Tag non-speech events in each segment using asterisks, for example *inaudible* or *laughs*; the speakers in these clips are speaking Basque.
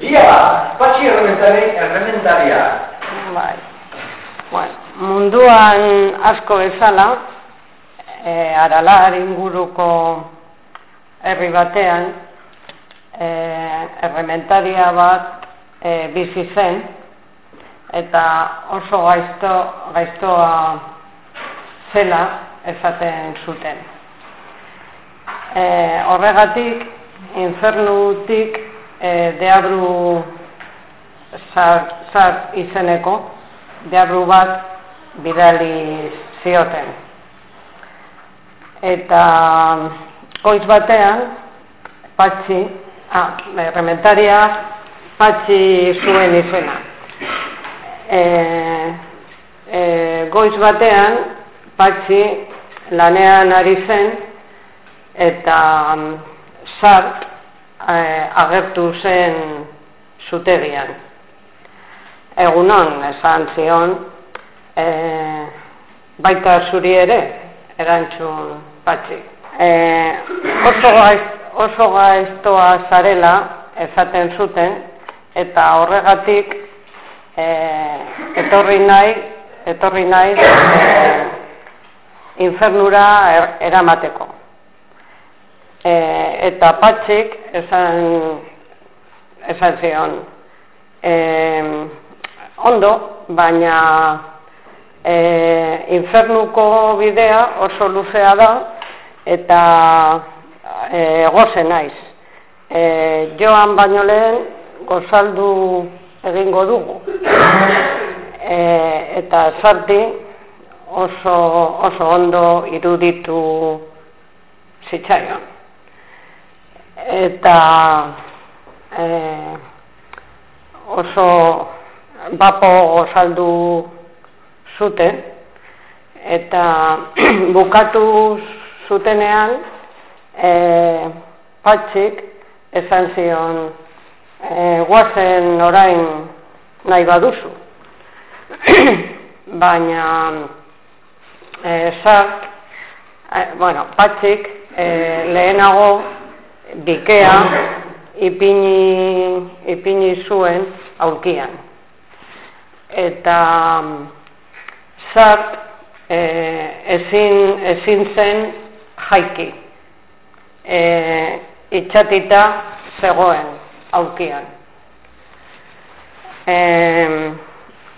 Ia, patxi errementari, errementaria. Bai. Bueno, munduan asko bezala, e, aralar inguruko herri batean, e, errementaria bat e, bizi zen, eta oso gaizto, gaiztoa zela esaten zuten. E, horregatik, infernutik e, deabru zar, izeneko deabru bat bidali zioten. Eta goiz batean, patxi, ah, rementaria patxi zuen izena. E, e, goiz batean, patxi lanean ari zen, eta zart eh, agertu zen zutegian. Egunon, esan zion, eh, baita zuri ere, erantzun patxi. Eh, oso, gaiz, oso gaiztoa zarela esaten zuten, eta horregatik eh, etorri nahi, etorri nahi eh, infernura er, eramateko e, eta patxik esan esan zion e, ondo, baina e, infernuko bidea oso luzea da eta e, goze naiz. E, joan baino lehen gozaldu egingo dugu. E, eta zarti oso, oso ondo iruditu zitzaion eta e, oso bapo gozaldu zuten. Eta *clears throat* bukatu zutenean e, patxik esan zion e, guazen orain nahi baduzu. *clears throat* Baina e, zart, e, bueno, patxik e, lehenago bikea ipini, ipini zuen aurkian. Eta zart e, ezin, ezin zen jaiki. E, itxatita zegoen aurkian. E,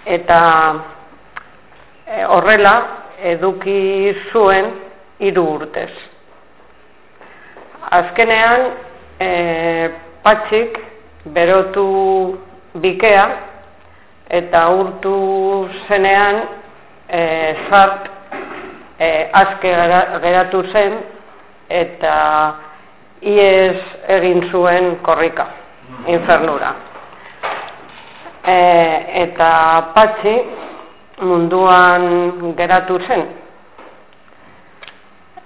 eta e, horrela eduki zuen hiru urtez azkenean e, patxik berotu bikea eta urtu zenean e, zart e, azke geratu zen eta iez egin zuen korrika, infernura. E, eta patxi munduan geratu zen,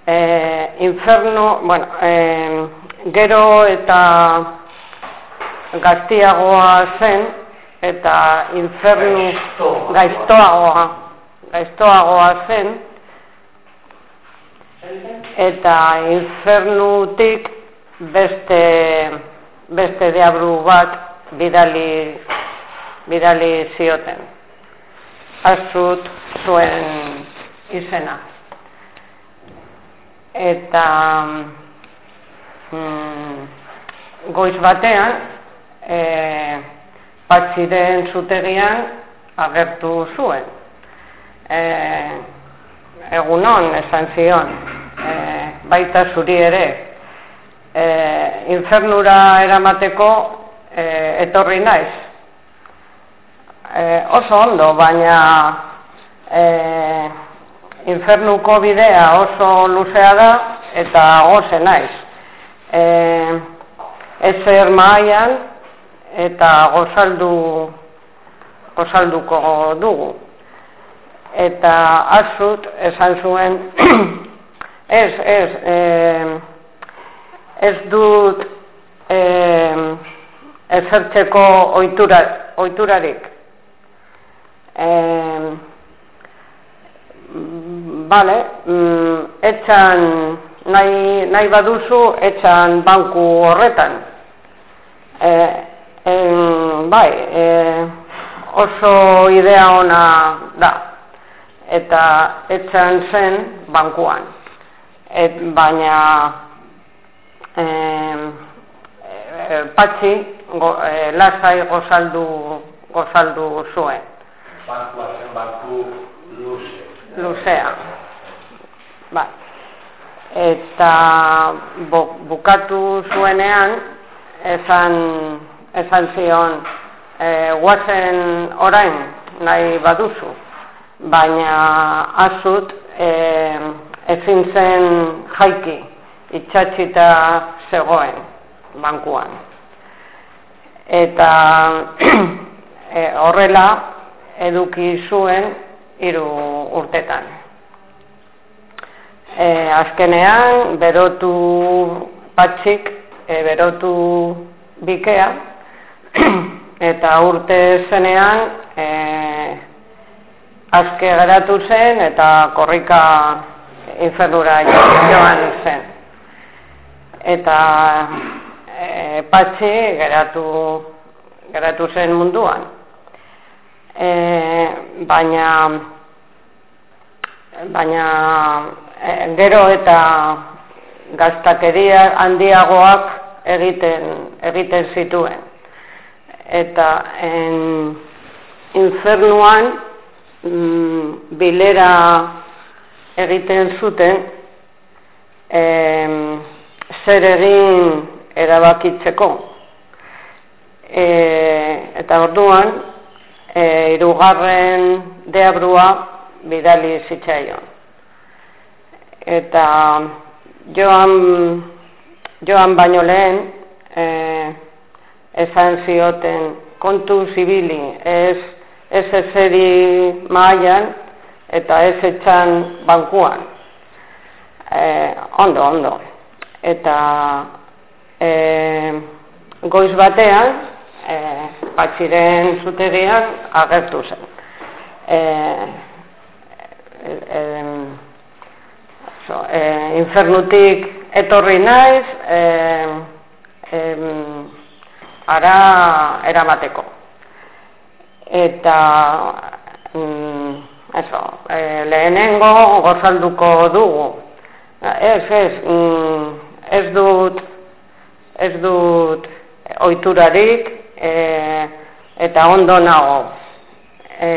e, inferno, bueno, e, gero eta gaztiagoa zen, eta infernu gaiztoagoa, gaiztoagoa zen, eta infernutik beste, beste diabru bat bidali, bidali zioten. Azut zuen izena eta mm, goiz batean e, patxiren zutegian agertu zuen. E, egunon esan zion, e, baita zuri ere, e, infernura eramateko e, etorri naiz. E, oso ondo, baina e, infernuko bidea oso luzea da eta goze naiz. E, ezer maian eta gozaldu gozalduko dugu. Eta azut esan zuen *clears throat* ez, ez, e, ez dut e, ezertzeko oitura, oiturarik. E, Bale, mm, etxan nahi, nahi baduzu, etxan banku horretan. E, e, bai, e, oso idea ona da, eta etxan zen bankuan. Et, baina e, e, patxi go, e, lasai gozaldu, gozaldu zuen. Bankua zen banku luze. Luzea. Bai. Eta bukatu zuenean esan, esan zion e, guazen orain nahi baduzu. Baina azut e, ezin zen jaiki itxatxita zegoen bankuan. Eta *clears throat* e, horrela eduki zuen hiru urtetan e, azkenean berotu patxik e, berotu bikea *clears throat* eta urte zenean e, azke geratu zen eta korrika infernura joan zen. Eta e, patxi geratu geratu zen munduan. E, baina baina gero eta gaztakeria handiagoak egiten egiten zituen. Eta en infernuan mm, bilera egiten zuten em, zer egin erabakitzeko. E, eta orduan e, irugarren deabrua bidali zitzaion eta joan, joan baino lehen e, esan zioten kontu zibili ez ez ezeri maian eta ez etxan bankuan. E, ondo, ondo. Eta e, goiz batean e, patxiren zutegian agertu zen. E, so, e, infernutik etorri naiz e, e, ara eramateko. Eta mm, eso, e, lehenengo gozalduko dugu. Ez, ez, mm, ez dut ez dut oiturarik e, eta ondo nago. E,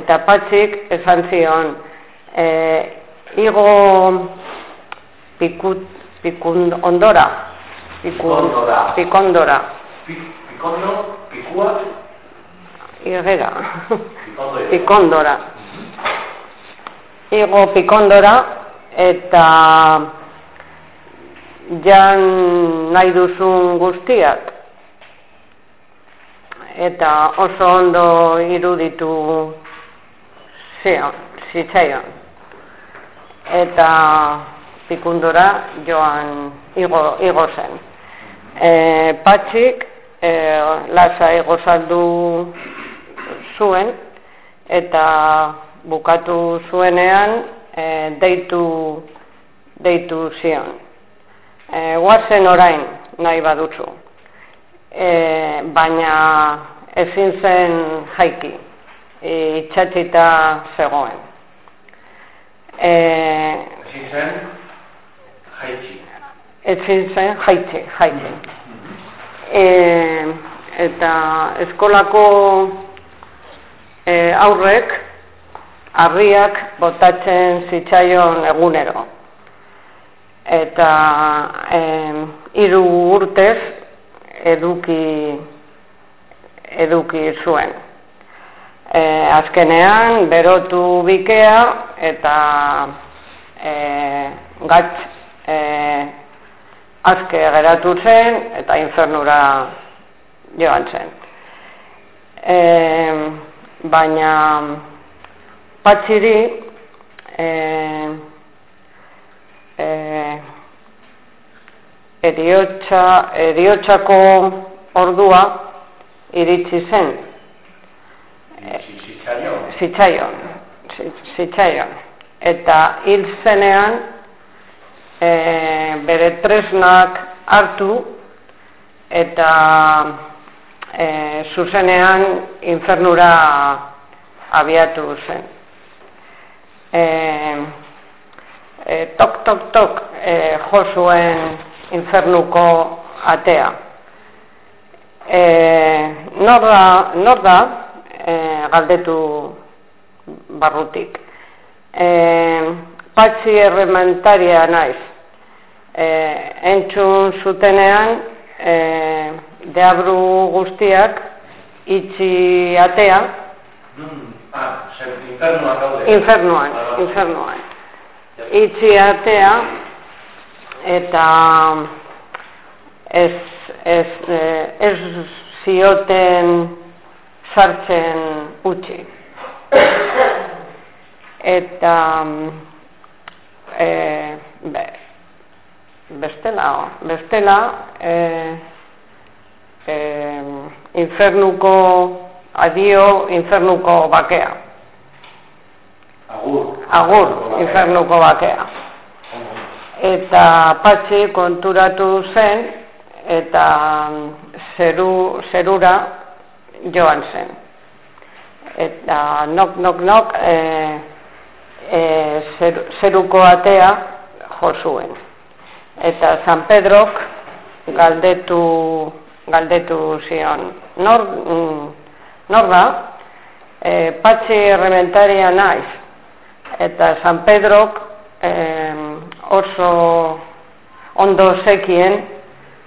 eta patxik esan zion e, igo pikut, pikund ondora. Pikondora. Pikondora. Pikondo, pikua. Igera. Pikondora. Igo pikondora eta jan nahi duzun guztiak. Eta oso ondo iruditu zion, zitzaion eta pikundura joan igo, igo zen. E, patxik e, lasa igozaldu zuen eta bukatu zuenean e, deitu, deitu zion. E, guazen orain nahi baduzu, e, baina ezin zen jaiki, e, itxatxita zegoen. Eh, zen jaitsi. Ezin zen jaitsi, jaitsi. Eh, eta eskolako eh, aurrek harriak botatzen zitzaion egunero. Eta hiru urtez eduki eduki zuen e, azkenean berotu bikea eta e, gatz e, azke geratu zen eta infernura joan zen. E, baina patxiri e, e, eriotxa, eriotxako ordua iritsi zen zitzaion, zitzaion. Eta hil zenean, e, bere tresnak hartu, eta e, zuzenean infernura abiatu zen. E, e, tok, tok, tok e, jo zuen infernuko atea. E, nor da, nor da e, galdetu barrutik. E, patxi errementaria naiz. E, entzun zutenean, e, deabru guztiak itxi atea. Mm, ah, infernuan daude. Infernuan, Ah, infernuan. Itxi atea eta ez, ez, eh, ez zioten sartzen utzi. Eta e, be, bestela, bestela e, e, infernuko adio infernuko bakea. Agur. Agur, infernuko bakea. Eta patxi konturatu zen eta zeru, zerura joan zen. Eta nok, nok, nok e, e, zer, zeruko atea jo zuen. Eta San Pedrok galdetu, galdetu zion. Nor, mm, nor da? E, patxi errementaria naiz eta San Pedrok eh, oso ondo zekien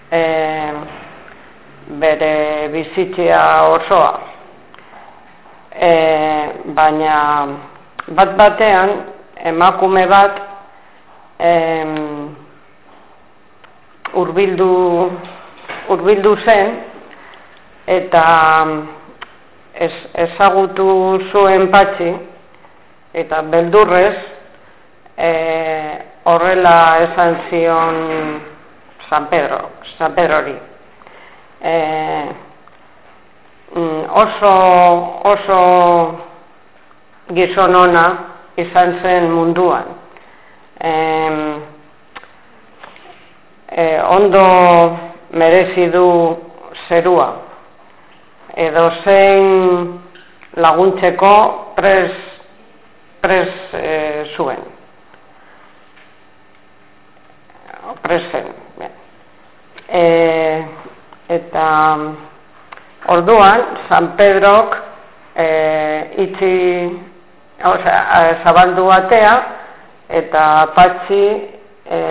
eh, bere bizitzea osoa. Eh, baina bat batean emakume bat eh, urbildu, urbildu zen eta ez, ezagutu zuen patxi, eta beldurrez e, horrela esan zion San Pedro, San Pedrori. E, mm, oso, oso gizon ona izan zen munduan. E, e, ondo merezi du zerua. Edo zein laguntzeko pres pres e, zuen. Presen. E, eta orduan, San Pedrok e, itxi, osea, zabaldu batea, eta patxi e,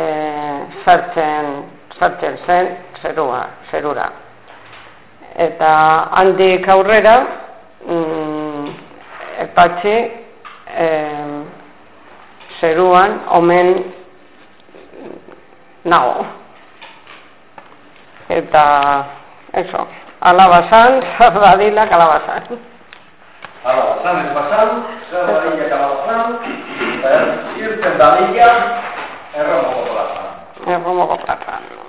sartzen, sartzen zen zerua, zerura. Eta handik aurrera, mm, patxi eh, zeruan omen nago. Eta, eso, alabazan, zardadila *laughs* kalabazan. Alabazan ez basan, zer badilla kalabazan, eta irten dadilla, erromoko plazan. Erromoko plazan.